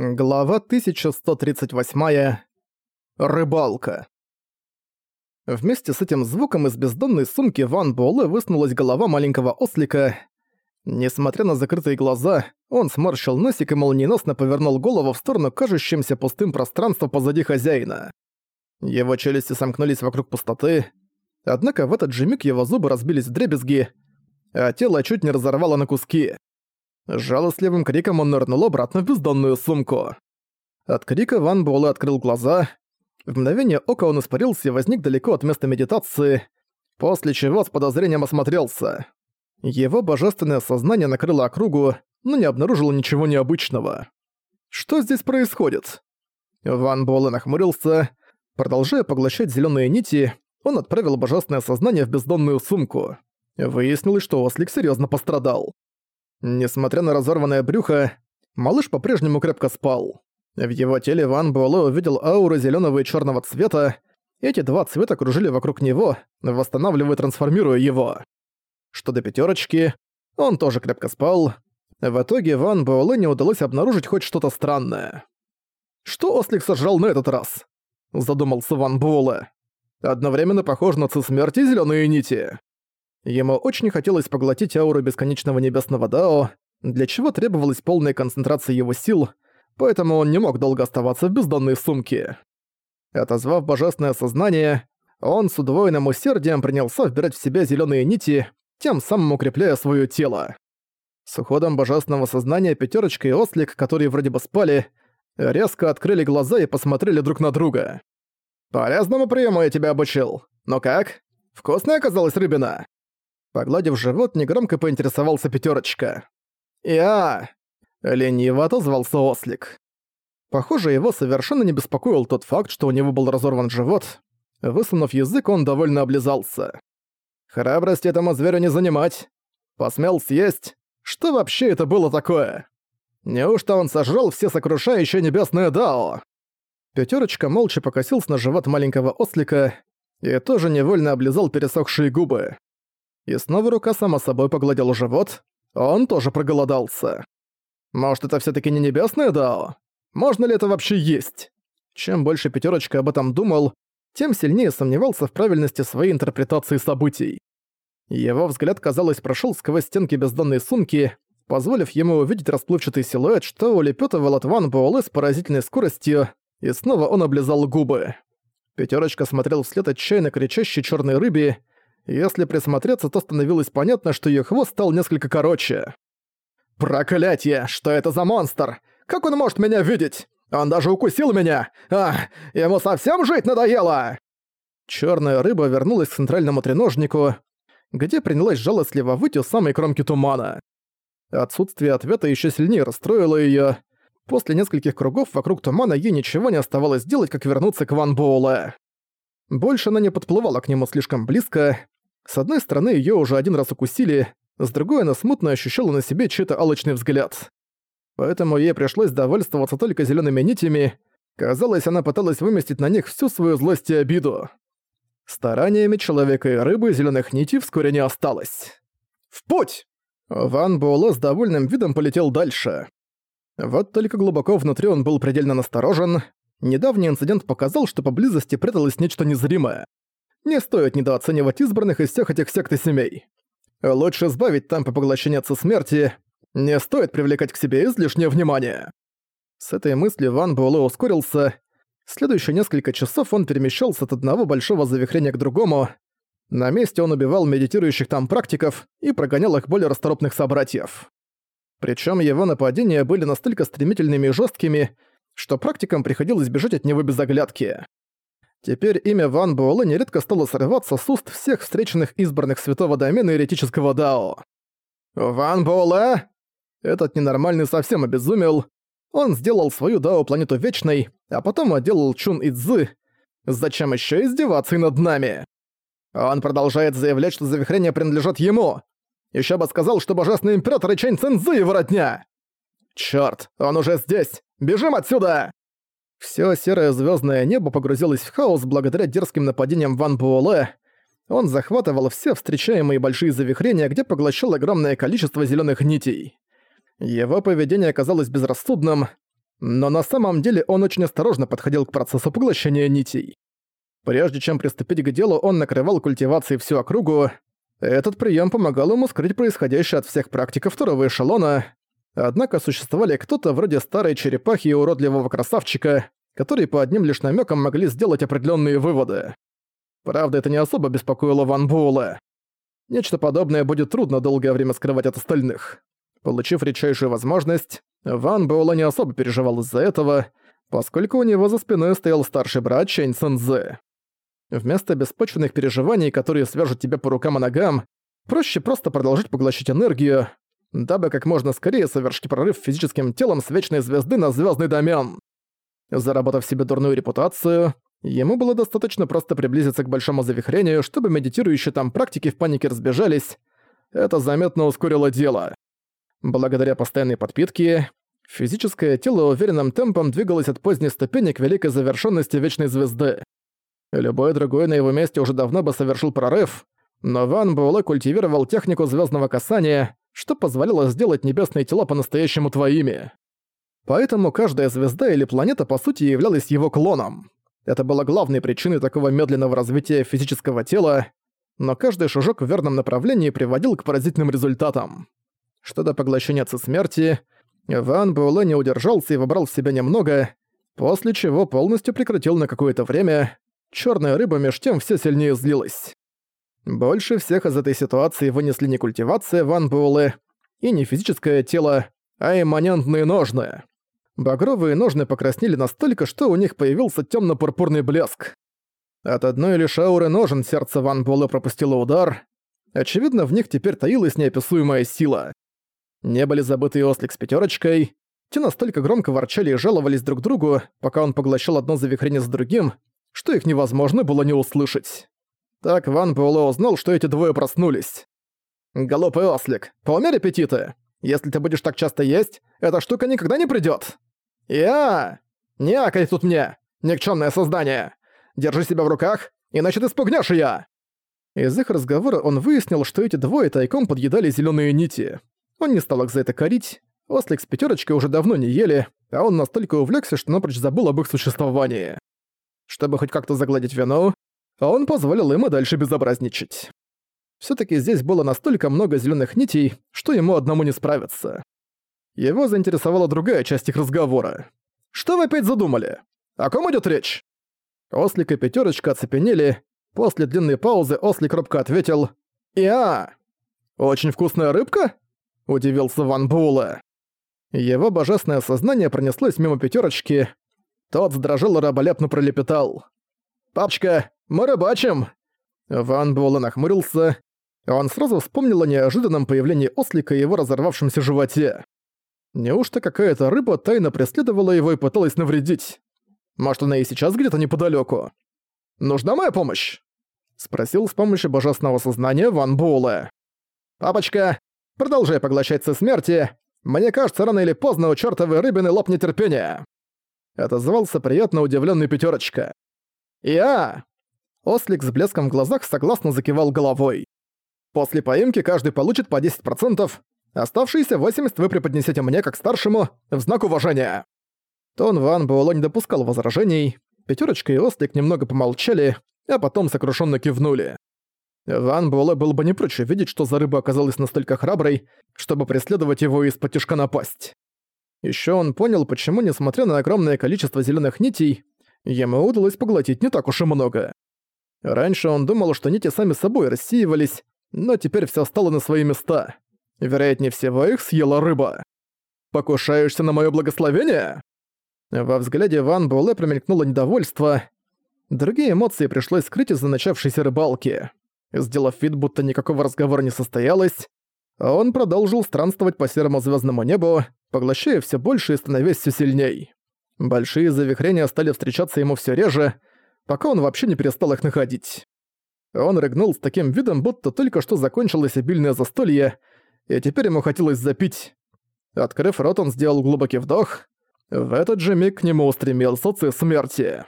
Глава 1138. Рыбалка. Вместе с этим звуком из бездонной сумки Ван Буэлэ высунулась голова маленького ослика. Несмотря на закрытые глаза, он сморщил носик и молниеносно повернул голову в сторону кажущимся пустым пространства позади хозяина. Его челюсти сомкнулись вокруг пустоты, однако в этот же миг его зубы разбились в дребезги, а тело чуть не разорвало на куски. Жалостливым криком он нырнул обратно в бездонную сумку. От крика Ван Буэлэ открыл глаза. В мгновение ока он испарился и возник далеко от места медитации, после чего с подозрением осмотрелся. Его божественное сознание накрыло округу, но не обнаружило ничего необычного. Что здесь происходит? Ван Буэлэ нахмурился. Продолжая поглощать зеленые нити, он отправил божественное сознание в бездонную сумку. Выяснилось, что ослик серьезно пострадал. Несмотря на разорванное брюхо, малыш по-прежнему крепко спал. В его теле Ван Буэлэ увидел ауры зеленого и черного цвета. Эти два цвета кружили вокруг него, восстанавливая и трансформируя его. Что до пятерочки, он тоже крепко спал. В итоге Ван Буэлэ не удалось обнаружить хоть что-то странное. «Что Ослик сожрал на этот раз?» – задумался Ван Буэлэ. «Одновременно похож на ци смерти зеленые нити». Ему очень хотелось поглотить ауру бесконечного небесного Дао, для чего требовалась полная концентрация его сил, поэтому он не мог долго оставаться в бездонной сумке. Отозвав божественное сознание, он с удвоенным усердием принялся вбирать в себя зеленые нити, тем самым укрепляя свое тело. С уходом божественного сознания пятерочка и ослик, которые вроде бы спали, резко открыли глаза и посмотрели друг на друга. «Полезному приему я тебя обучил. Но как? Вкусная оказалась рыбина?» Погладив живот, негромко поинтересовался пятерочка. «Я...» — лениво отозвался ослик. Похоже, его совершенно не беспокоил тот факт, что у него был разорван живот. Высунув язык, он довольно облизался. Храбрость этому зверю не занимать. Посмел съесть. Что вообще это было такое? Неужто он сожрал все сокрушающее небесное Дао? Пятерочка молча покосился на живот маленького ослика и тоже невольно облизал пересохшие губы. И снова рука сама собой погладила живот. Он тоже проголодался. Может, это все таки не небесное Дао? Можно ли это вообще есть? Чем больше пятерочка об этом думал, тем сильнее сомневался в правильности своей интерпретации событий. Его взгляд, казалось, прошел сквозь стенки бездонной сумки, позволив ему увидеть расплывчатый силуэт, что улепетывал от Ван Буэлэ с поразительной скоростью, и снова он облизал губы. Пятерочка смотрел вслед отчаянно кричащей черной рыбе, если присмотреться, то становилось понятно, что её хвост стал несколько короче. «Проклятье! Что это за монстр? Как он может меня видеть? Он даже укусил меня! А, ему совсем жить надоело!» Чёрная рыба вернулась к центральному треножнику, где принялась жалостливо выть у самой кромки тумана. Отсутствие ответа ещё сильнее расстроило её. После нескольких кругов вокруг тумана ей ничего не оставалось делать, как вернуться к Ван Боуле. Больше она не подплывала к нему слишком близко, с одной стороны, её уже один раз укусили, с другой она смутно ощущала на себе чей-то алчный взгляд. Поэтому ей пришлось довольствоваться только зелёными нитями. Казалось, она пыталась выместить на них всю свою злость и обиду. Стараниями человека и рыбы зелёных нитей вскоре не осталось. «В путь!» Ван Буэлэ с довольным видом полетел дальше. Вот только глубоко внутри он был предельно насторожен. Недавний инцидент показал, что поблизости пряталось нечто незримое. Не стоит недооценивать избранных из всех этих сект и семей. Лучше избавить там по поглощению отца смерти, не стоит привлекать к себе излишнее внимание. С этой мыслью Ван Буэлэ ускорился. Следующие несколько часов он перемещался от одного большого завихрения к другому. На месте он убивал медитирующих там практиков и прогонял их более расторопных собратьев. Причем его нападения были настолько стремительными и жесткими, что практикам приходилось бежать от него без оглядки. Теперь имя Ван Буэлэ нередко стало срываться с уст всех встреченных избранных святого домена еретического Дао. «Ван Буэлэ?» Этот ненормальный совсем обезумел. Он сделал свою Дао планету Вечной, а потом отделал Чун и Цзы. Зачем еще издеваться и над нами? Он продолжает заявлять, что завихрения принадлежат ему. Еще бы сказал, что божественный император и Чэнь Цэнзы его родня. Чёрт, он уже здесь! Бежим отсюда! Всё серое звёздное небо погрузилось в хаос благодаря дерзким нападениям Ван Буэлэ. Он захватывал все встречаемые большие завихрения, где поглощал огромное количество зелёных нитей. Его поведение оказалось безрассудным. но на самом деле он очень осторожно подходил к процессу поглощения нитей. Прежде чем приступить к делу, он накрывал культивацией всю округу. Этот прием помогал ему скрыть происходящее от всех практиков второго эшелона, однако существовали кто-то вроде старой черепахи и уродливого красавчика, которые по одним лишь намекам могли сделать определенные выводы. Правда, это не особо беспокоило Ван Буэлла. Нечто подобное будет трудно долгое время скрывать от остальных. Получив редчайшую возможность, Ван Буэлла не особо переживал из-за этого, поскольку у него за спиной стоял старший брат Чэнь Цэнзэ. Вместо беспочвенных переживаний, которые свяжут тебя по рукам и ногам, проще просто продолжить поглощать энергию, дабы как можно скорее совершить прорыв физическим телом с вечной звезды на звездный домен. Заработав себе дурную репутацию, ему было достаточно просто приблизиться к большому завихрению, чтобы медитирующие там практики в панике разбежались. Это заметно ускорило дело. Благодаря постоянной подпитке, физическое тело уверенным темпом двигалось от поздней ступени к великой завершенности Вечной Звезды. Любой другой на его месте уже давно бы совершил прорыв, но Ван Буэлэ культивировал технику звездного касания, что позволяло сделать небесные тела по-настоящему твоими. Поэтому каждая звезда или планета по сути являлась его клоном. Это было главной причиной такого медленного развития физического тела, но каждый шажок в верном направлении приводил к поразительным результатам. Что до поглощения ци смерти, Ван Буэлэ не удержался и выбрал в себя немного, после чего полностью прекратил на какое-то время. Черная рыба меж тем все сильнее злилась. Больше всех из этой ситуации вынесли не культивация Ван Буэлэ и не физическое тело, а имманентные ножны. Багровые ножны покраснели настолько, что у них появился темно-пурпурный блеск. От одной лишь ауры ножен сердце Ван Буэлэ пропустило удар. Очевидно, в них теперь таилась неописуемая сила. Не были забыты и Ослик с пятерочкой. Те настолько громко ворчали и жаловались друг другу, пока он поглощал одно завихрение за другим, что их невозможно было не услышать. Так Ван Буэлэ узнал, что эти двое проснулись. «Голоп и Ослик, поумерь аппетиты. Если ты будешь так часто есть, эта штука никогда не придёт!» «Я! Не акай тут мне, никчёмное создание! Держи себя в руках, иначе ты спугнёшь её!» Из их разговора он выяснил, что эти двое тайком подъедали зелёные нити. Он не стал их за это корить, Ослик с пятерочкой уже давно не ели, а он настолько увлекся, что напрочь забыл об их существовании. Чтобы хоть как-то загладить вину, он позволил им и дальше безобразничать. все таки здесь было настолько много зеленых нитей, что ему одному не справиться. Его заинтересовала другая часть их разговора. «Что вы опять задумали? О ком идет речь?» Ослик и Пятерочка оцепенели. После длинной паузы Ослик робко ответил «Я». «Очень вкусная рыбка?» – удивился Ван Була. Его божественное сознание пронеслось мимо Пятерочки. Тот задрожал и раболепно пролепетал. «Папочка, мы рыбачим!» Ван Була нахмурился. Он сразу вспомнил о неожиданном появлении ослика и его разорвавшемся животе. Неужто какая-то рыба тайно преследовала его и пыталась навредить? Может, она и сейчас где-то неподалёку? «Нужна моя помощь?» — спросил с помощью божественного сознания Ван Буэлэ. «Папочка, продолжай поглощать со смерти. Мне кажется, рано или поздно у чёртовой рыбины лопнет терпение». Отозвался приятно удивлённый пятерочка. «Я!» Ослик с блеском в глазах согласно закивал головой. «После поимки каждый получит по 10%, Оставшиеся 80 вы преподнесете мне, как старшему, в знак уважения». Тон Ван Буэлло не допускал возражений. Пятерочка и Ослик немного помолчали, а потом сокрушенно кивнули. Ван Буэлэ был бы не прочь видеть, что за рыба оказалась настолько храброй, чтобы преследовать его из-под тяжка напасть. Еще он понял, почему, несмотря на огромное количество зеленых нитей, ему удалось поглотить не так уж и много. Раньше он думал, что нити сами собой рассеивались, но теперь все стало на свои места. Вероятнее всего, их съела рыба. «Покушаешься на моё благословение?» Во взгляде Ван Буэлэ промелькнуло недовольство. Другие эмоции пришлось скрыть из-за начавшейся рыбалки. Сделав вид, будто никакого разговора не состоялось, он продолжил странствовать по серому звездному небу, поглощая все больше и становясь все сильней. Большие завихрения стали встречаться ему все реже, пока он вообще не перестал их находить. Он рыгнул с таким видом, будто только что закончилось обильное застолье, и теперь ему хотелось запить. Открыв рот, он сделал глубокий вдох. В этот же миг к нему устремился ци смерти.